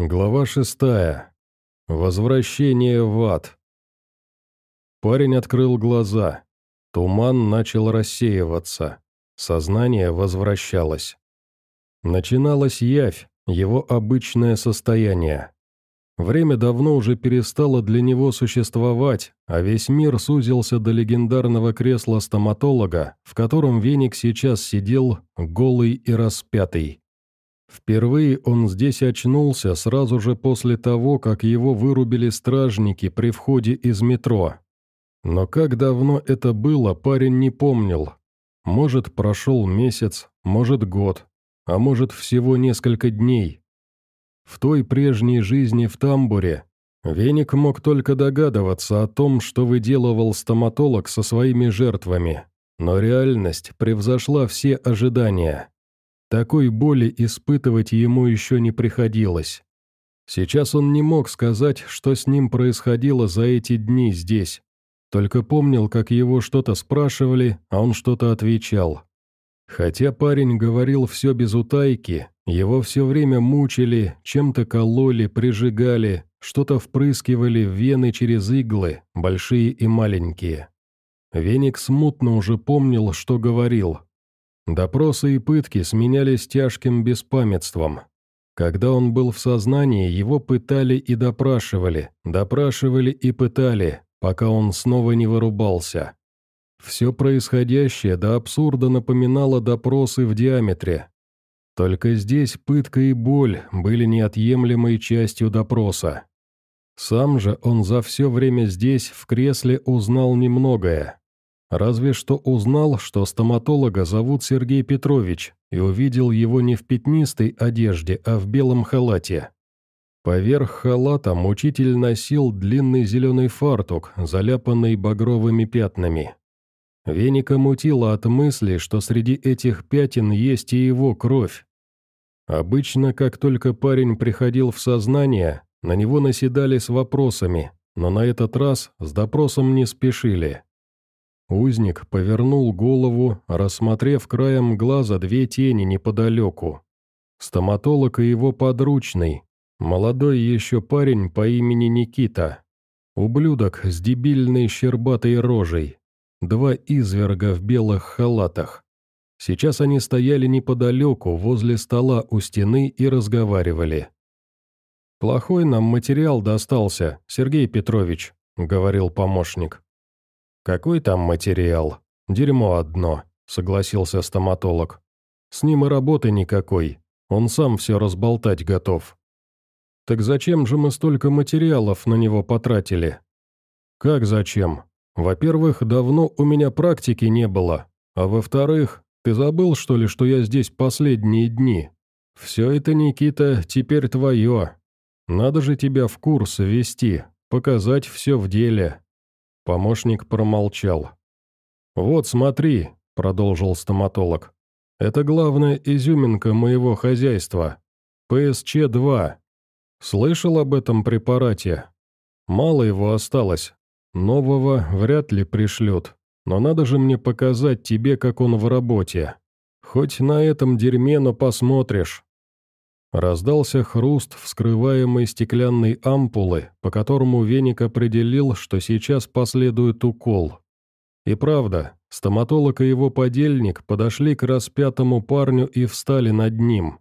Глава шестая. Возвращение в ад. Парень открыл глаза. Туман начал рассеиваться. Сознание возвращалось. Начиналась явь, его обычное состояние. Время давно уже перестало для него существовать, а весь мир сузился до легендарного кресла стоматолога, в котором Веник сейчас сидел, голый и распятый. Впервые он здесь очнулся сразу же после того, как его вырубили стражники при входе из метро. Но как давно это было, парень не помнил. Может, прошел месяц, может, год, а может, всего несколько дней. В той прежней жизни в тамбуре Веник мог только догадываться о том, что выделывал стоматолог со своими жертвами, но реальность превзошла все ожидания. Такой боли испытывать ему еще не приходилось. Сейчас он не мог сказать, что с ним происходило за эти дни здесь. Только помнил, как его что-то спрашивали, а он что-то отвечал. Хотя парень говорил все без утайки, его все время мучили, чем-то кололи, прижигали, что-то впрыскивали в вены через иглы, большие и маленькие. Веник смутно уже помнил, что говорил, Допросы и пытки сменялись тяжким беспамятством. Когда он был в сознании, его пытали и допрашивали, допрашивали и пытали, пока он снова не вырубался. Все происходящее до абсурда напоминало допросы в диаметре. Только здесь пытка и боль были неотъемлемой частью допроса. Сам же он за все время здесь, в кресле, узнал немногое. Разве что узнал, что стоматолога зовут Сергей Петрович, и увидел его не в пятнистой одежде, а в белом халате. Поверх халата мучитель носил длинный зеленый фартук, заляпанный багровыми пятнами. Веника мутило от мысли, что среди этих пятен есть и его кровь. Обычно, как только парень приходил в сознание, на него наседали с вопросами, но на этот раз с допросом не спешили. Узник повернул голову, рассмотрев краем глаза две тени неподалеку. Стоматолог и его подручный, молодой еще парень по имени Никита. Ублюдок с дебильной щербатой рожей. Два изверга в белых халатах. Сейчас они стояли неподалеку, возле стола у стены и разговаривали. «Плохой нам материал достался, Сергей Петрович», — говорил помощник. «Какой там материал? Дерьмо одно», — согласился стоматолог. «С ним и работы никакой. Он сам все разболтать готов». «Так зачем же мы столько материалов на него потратили?» «Как зачем? Во-первых, давно у меня практики не было, а во-вторых, ты забыл, что ли, что я здесь последние дни? Все это, Никита, теперь твое. Надо же тебя в курс ввести, показать все в деле. Помощник промолчал. «Вот, смотри», — продолжил стоматолог. «Это главная изюминка моего хозяйства. ПСЧ-2. Слышал об этом препарате? Мало его осталось. Нового вряд ли пришлют. Но надо же мне показать тебе, как он в работе. Хоть на этом дерьме, но посмотришь. Раздался хруст вскрываемой стеклянной ампулы, по которому веник определил, что сейчас последует укол. И правда, стоматолог и его подельник подошли к распятому парню и встали над ним.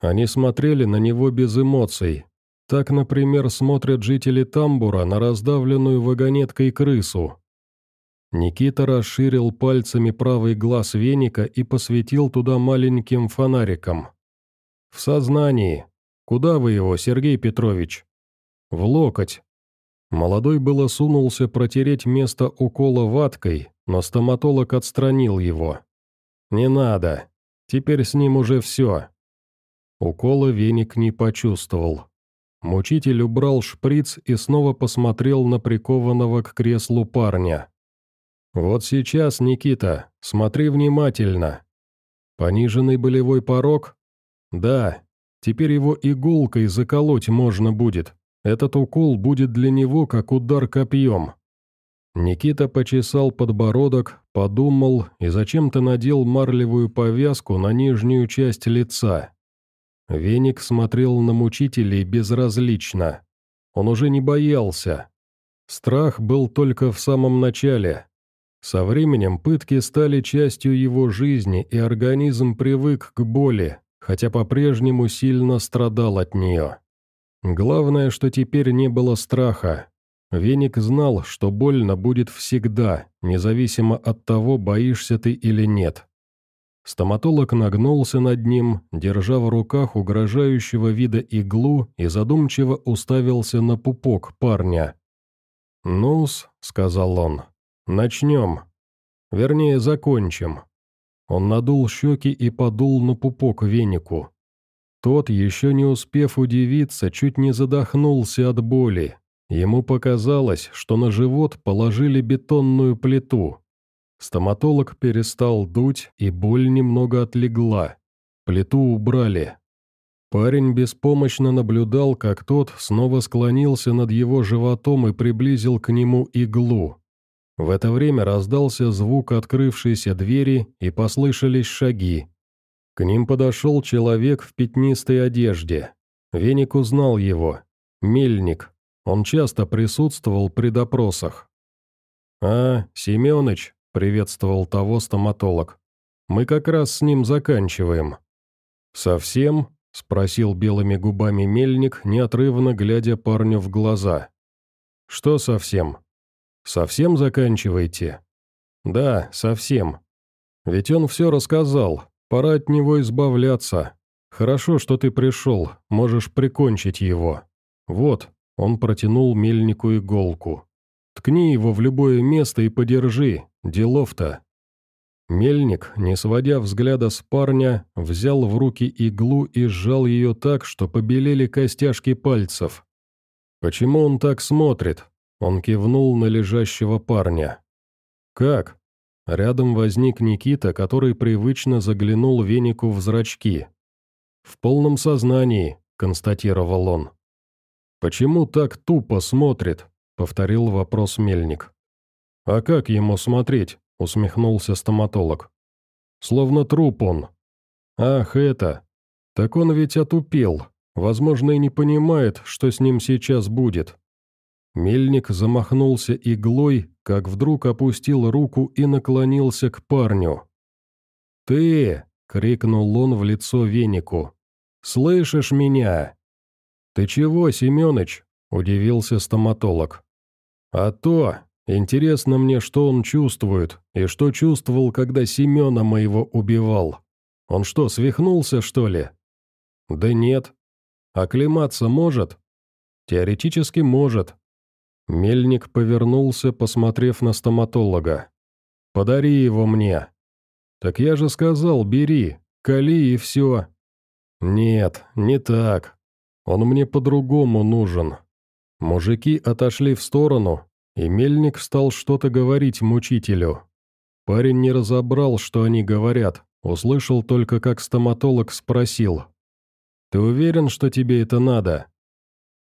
Они смотрели на него без эмоций. Так, например, смотрят жители тамбура на раздавленную вагонеткой крысу. Никита расширил пальцами правый глаз веника и посветил туда маленьким фонариком. «В сознании. Куда вы его, Сергей Петрович?» «В локоть». Молодой было сунулся протереть место укола ваткой, но стоматолог отстранил его. «Не надо. Теперь с ним уже все». Укола веник не почувствовал. Мучитель убрал шприц и снова посмотрел на прикованного к креслу парня. «Вот сейчас, Никита, смотри внимательно. Пониженный болевой порог? «Да, теперь его иголкой заколоть можно будет. Этот укол будет для него как удар копьем». Никита почесал подбородок, подумал и зачем-то надел марлевую повязку на нижнюю часть лица. Веник смотрел на мучителей безразлично. Он уже не боялся. Страх был только в самом начале. Со временем пытки стали частью его жизни, и организм привык к боли, хотя по-прежнему сильно страдал от нее. Главное, что теперь не было страха. Веник знал, что больно будет всегда, независимо от того, боишься ты или нет. Стоматолог нагнулся над ним, держа в руках угрожающего вида иглу и задумчиво уставился на пупок парня. «Ну-с», — сказал он, — «начнем. Вернее, закончим». Он надул щеки и подул на пупок венику. Тот, еще не успев удивиться, чуть не задохнулся от боли. Ему показалось, что на живот положили бетонную плиту. Стоматолог перестал дуть, и боль немного отлегла. Плиту убрали. Парень беспомощно наблюдал, как тот снова склонился над его животом и приблизил к нему иглу. В это время раздался звук открывшейся двери и послышались шаги. К ним подошел человек в пятнистой одежде. Веник узнал его. Мельник. Он часто присутствовал при допросах. «А, Семёныч», приветствовал того стоматолог. «Мы как раз с ним заканчиваем». «Совсем?» — спросил белыми губами мельник, неотрывно глядя парню в глаза. «Что совсем?» «Совсем заканчиваете?» «Да, совсем. Ведь он все рассказал, пора от него избавляться. Хорошо, что ты пришел, можешь прикончить его. Вот», — он протянул мельнику иголку. «Ткни его в любое место и подержи, Делов-то. Мельник, не сводя взгляда с парня, взял в руки иглу и сжал ее так, что побелели костяшки пальцев. «Почему он так смотрит?» Он кивнул на лежащего парня. «Как?» Рядом возник Никита, который привычно заглянул венику в зрачки. «В полном сознании», — констатировал он. «Почему так тупо смотрит?» — повторил вопрос Мельник. «А как ему смотреть?» — усмехнулся стоматолог. «Словно труп он». «Ах, это! Так он ведь отупел. Возможно, и не понимает, что с ним сейчас будет». Мельник замахнулся иглой, как вдруг опустил руку и наклонился к парню. «Ты!» — крикнул он в лицо венику. «Слышишь меня?» «Ты чего, Семёныч?» — удивился стоматолог. «А то, Интересно мне, что он чувствует, и что чувствовал, когда Семена моего убивал. Он что, свихнулся, что ли? Да нет. Оклематься может? Теоретически может. Мельник повернулся, посмотрев на стоматолога. «Подари его мне». «Так я же сказал, бери, кали и все». «Нет, не так. Он мне по-другому нужен». Мужики отошли в сторону, и мельник стал что-то говорить мучителю. Парень не разобрал, что они говорят, услышал только, как стоматолог спросил. «Ты уверен, что тебе это надо?»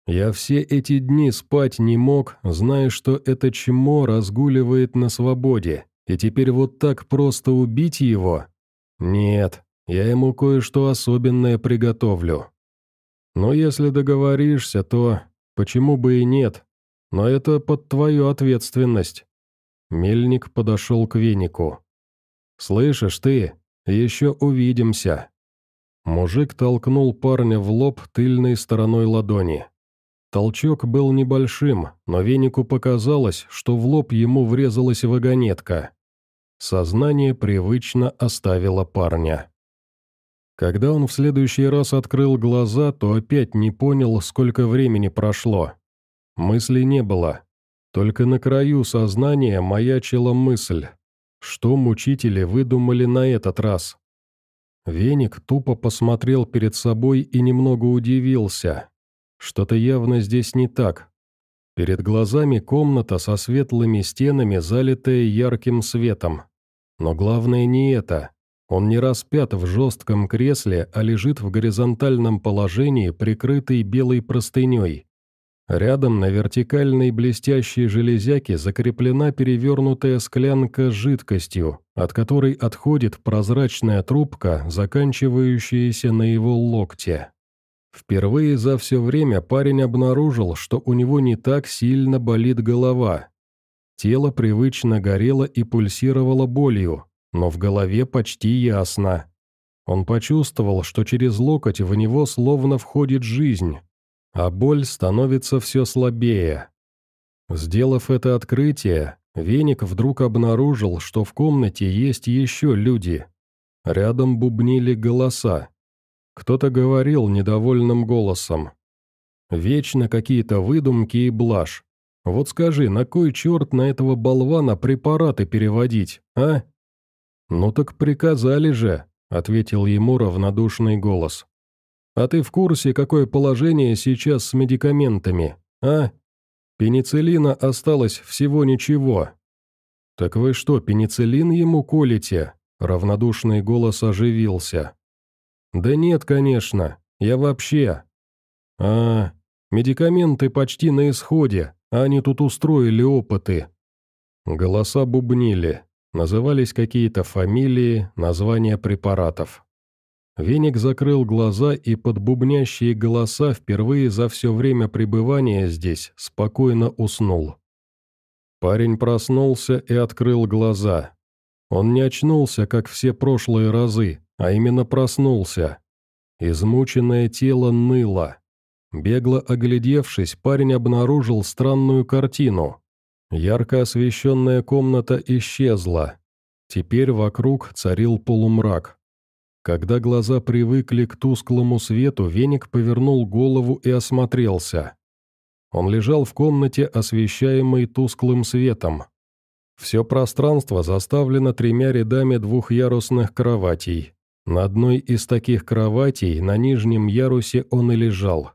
Я все эти дни спать не мог, зная, что это чмо разгуливает на свободе, и теперь вот так просто убить его? Нет, я ему кое-что особенное приготовлю. Но если договоришься, то почему бы и нет, но это под твою ответственность». Мельник подошел к венику. «Слышишь ты, еще увидимся». Мужик толкнул парня в лоб тыльной стороной ладони. Толчок был небольшим, но венику показалось, что в лоб ему врезалась вагонетка. Сознание привычно оставило парня. Когда он в следующий раз открыл глаза, то опять не понял, сколько времени прошло. Мысли не было. Только на краю сознания маячила мысль. Что мучители выдумали на этот раз? Веник тупо посмотрел перед собой и немного удивился. Что-то явно здесь не так. Перед глазами комната со светлыми стенами, залитая ярким светом. Но главное не это. Он не распят в жестком кресле, а лежит в горизонтальном положении, прикрытый белой простыней. Рядом на вертикальной блестящей железяке закреплена перевернутая склянка с жидкостью, от которой отходит прозрачная трубка, заканчивающаяся на его локте. Впервые за все время парень обнаружил, что у него не так сильно болит голова. Тело привычно горело и пульсировало болью, но в голове почти ясно. Он почувствовал, что через локоть в него словно входит жизнь, а боль становится все слабее. Сделав это открытие, Веник вдруг обнаружил, что в комнате есть еще люди. Рядом бубнили голоса. Кто-то говорил недовольным голосом. Вечно какие-то выдумки и блажь. Вот скажи, на кой черт на этого болвана препараты переводить, а? Ну так приказали же, ответил ему равнодушный голос. А ты в курсе, какое положение сейчас с медикаментами, а? Пенициллина осталось всего ничего. Так вы что, пенициллин ему колите? Равнодушный голос оживился. «Да нет, конечно. Я вообще...» «А, медикаменты почти на исходе, а они тут устроили опыты». Голоса бубнили, назывались какие-то фамилии, названия препаратов. Веник закрыл глаза и под бубнящие голоса впервые за все время пребывания здесь спокойно уснул. Парень проснулся и открыл глаза. Он не очнулся, как все прошлые разы, а именно проснулся. Измученное тело ныло. Бегло оглядевшись, парень обнаружил странную картину. Ярко освещенная комната исчезла. Теперь вокруг царил полумрак. Когда глаза привыкли к тусклому свету, веник повернул голову и осмотрелся. Он лежал в комнате, освещаемой тусклым светом. Все пространство заставлено тремя рядами двухъярусных кроватей. На одной из таких кроватей на нижнем ярусе он и лежал.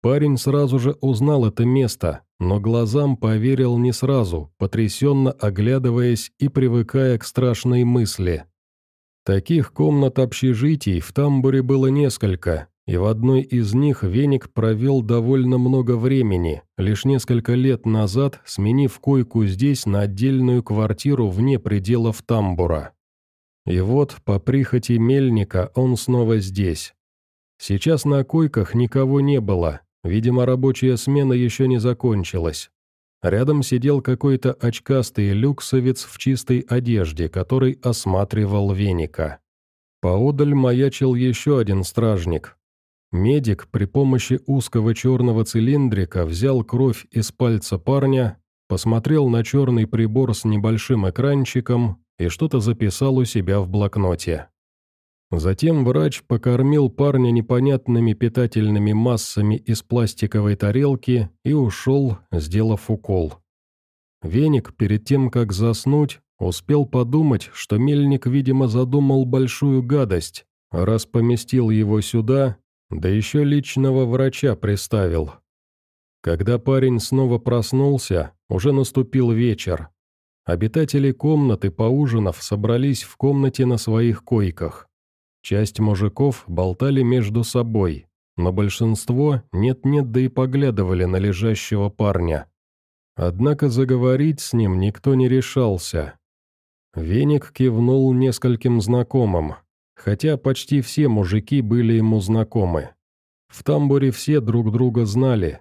Парень сразу же узнал это место, но глазам поверил не сразу, потрясенно оглядываясь и привыкая к страшной мысли. Таких комнат общежитий в тамбуре было несколько, и в одной из них Веник провел довольно много времени, лишь несколько лет назад сменив койку здесь на отдельную квартиру вне пределов тамбура. И вот, по прихоти мельника, он снова здесь. Сейчас на койках никого не было, видимо, рабочая смена еще не закончилась. Рядом сидел какой-то очкастый люксовец в чистой одежде, который осматривал веника. Поодаль маячил еще один стражник. Медик при помощи узкого черного цилиндрика взял кровь из пальца парня, посмотрел на черный прибор с небольшим экранчиком и что-то записал у себя в блокноте. Затем врач покормил парня непонятными питательными массами из пластиковой тарелки и ушел, сделав укол. Веник, перед тем, как заснуть, успел подумать, что мельник, видимо, задумал большую гадость, раз поместил его сюда, да еще личного врача приставил. Когда парень снова проснулся, уже наступил вечер. Обитатели комнаты, поужинав, собрались в комнате на своих койках. Часть мужиков болтали между собой, но большинство нет-нет да и поглядывали на лежащего парня. Однако заговорить с ним никто не решался. Веник кивнул нескольким знакомым, хотя почти все мужики были ему знакомы. В тамбуре все друг друга знали,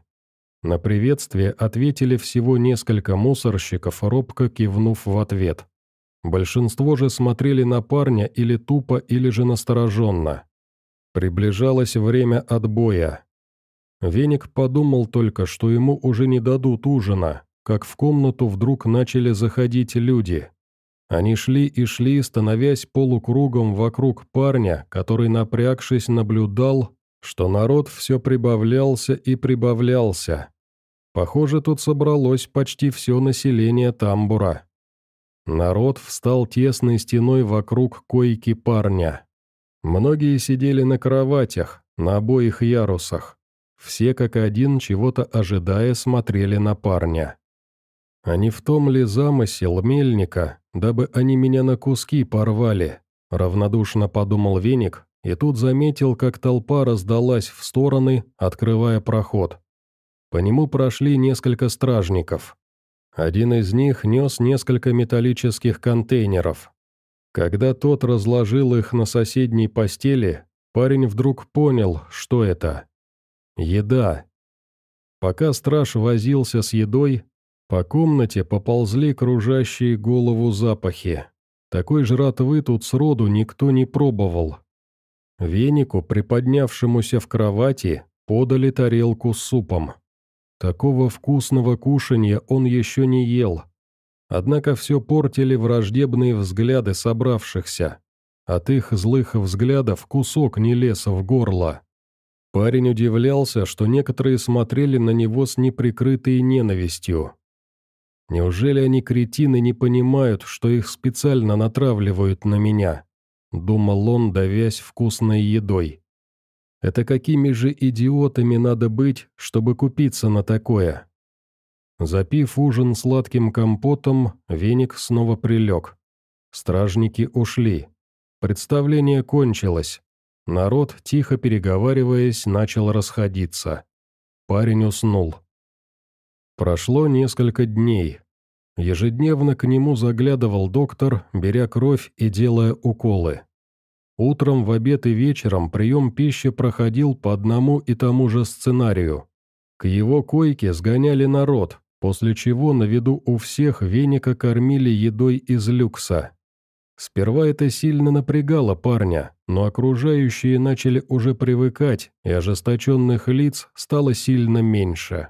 на приветствие ответили всего несколько мусорщиков, робко кивнув в ответ. Большинство же смотрели на парня или тупо, или же настороженно. Приближалось время отбоя. Веник подумал только, что ему уже не дадут ужина, как в комнату вдруг начали заходить люди. Они шли и шли, становясь полукругом вокруг парня, который, напрягшись, наблюдал, что народ все прибавлялся и прибавлялся. Похоже, тут собралось почти все население тамбура. Народ встал тесной стеной вокруг койки парня. Многие сидели на кроватях, на обоих ярусах. Все как один, чего-то ожидая, смотрели на парня. А не в том ли замысел мельника, дабы они меня на куски порвали? Равнодушно подумал веник, и тут заметил, как толпа раздалась в стороны, открывая проход. По нему прошли несколько стражников. Один из них нес несколько металлических контейнеров. Когда тот разложил их на соседней постели, парень вдруг понял, что это. Еда. Пока страж возился с едой, по комнате поползли кружащие голову запахи. Такой жратвы тут сроду никто не пробовал. Венику, приподнявшемуся в кровати, подали тарелку с супом. Такого вкусного кушанья он еще не ел. Однако все портили враждебные взгляды собравшихся. От их злых взглядов кусок не лез в горло. Парень удивлялся, что некоторые смотрели на него с неприкрытой ненавистью. «Неужели они, кретины, не понимают, что их специально натравливают на меня?» — думал он, давясь вкусной едой. Это какими же идиотами надо быть, чтобы купиться на такое? Запив ужин сладким компотом, веник снова прилег. Стражники ушли. Представление кончилось. Народ, тихо переговариваясь, начал расходиться. Парень уснул. Прошло несколько дней. Ежедневно к нему заглядывал доктор, беря кровь и делая уколы. Утром, в обед и вечером прием пищи проходил по одному и тому же сценарию. К его койке сгоняли народ, после чего на виду у всех веника кормили едой из люкса. Сперва это сильно напрягало парня, но окружающие начали уже привыкать, и ожесточенных лиц стало сильно меньше.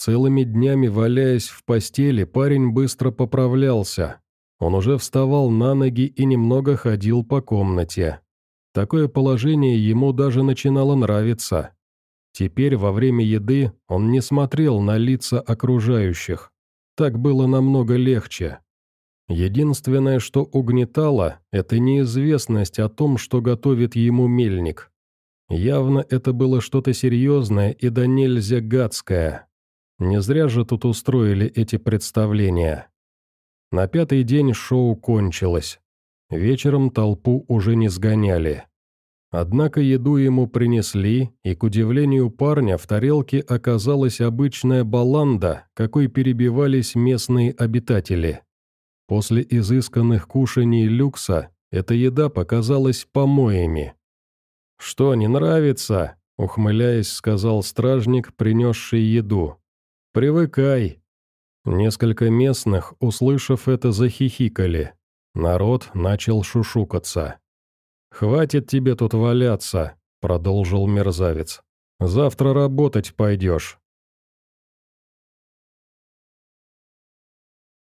Целыми днями валяясь в постели, парень быстро поправлялся, он уже вставал на ноги и немного ходил по комнате. Такое положение ему даже начинало нравиться. Теперь во время еды он не смотрел на лица окружающих. Так было намного легче. Единственное, что угнетало, это неизвестность о том, что готовит ему мельник. Явно это было что-то серьезное и да нельзя гадское. Не зря же тут устроили эти представления. На пятый день шоу кончилось. Вечером толпу уже не сгоняли. Однако еду ему принесли, и, к удивлению парня, в тарелке оказалась обычная баланда, какой перебивались местные обитатели. После изысканных кушаний люкса эта еда показалась помоями. «Что, не нравится?» — ухмыляясь, сказал стражник, принесший еду. «Привыкай, Несколько местных, услышав это, захихикали. Народ начал шушукаться. «Хватит тебе тут валяться», — продолжил мерзавец. «Завтра работать пойдешь.